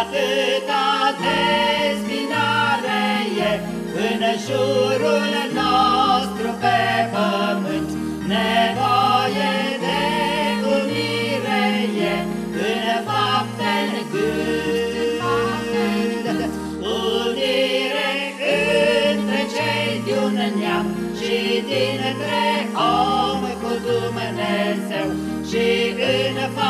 Atâta dezbinare e în jurul nostru pe pământ, nevoie de unire e în fapte în gând. Unire între cei de un neam și dintre om cu Dumnezeu și în familie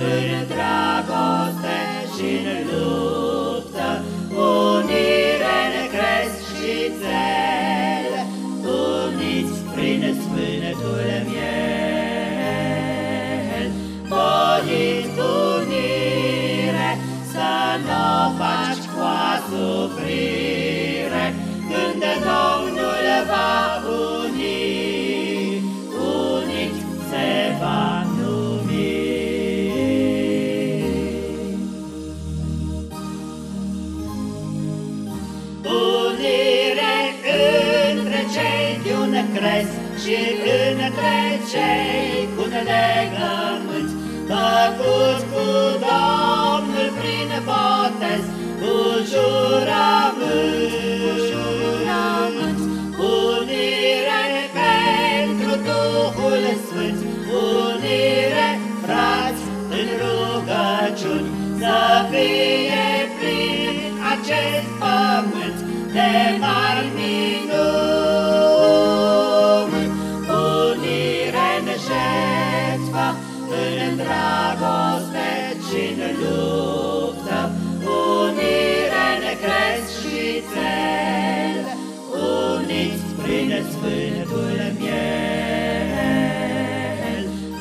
în dragoste și în luptă, unire în cresc și țel, uniți prin Sfântul miel. Voiți unire, să nu faci cu asuprire, când Domnul va uni, unit se va un cresc și între cei cu legământ, făcut cu Domnul prin botez, cu jurământ. Unire pentru Duhul Sfânt, unire, frați, în rugăciuni, să fie plin acest pământ de mari Unire în jertfă, în dragoste și în luptă, unire în cresc și țel, uniți prin Sfântul miel.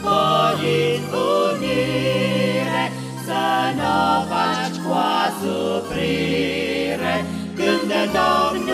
Voiți unire, să nu faci cu asuprire, când Domnul va uni.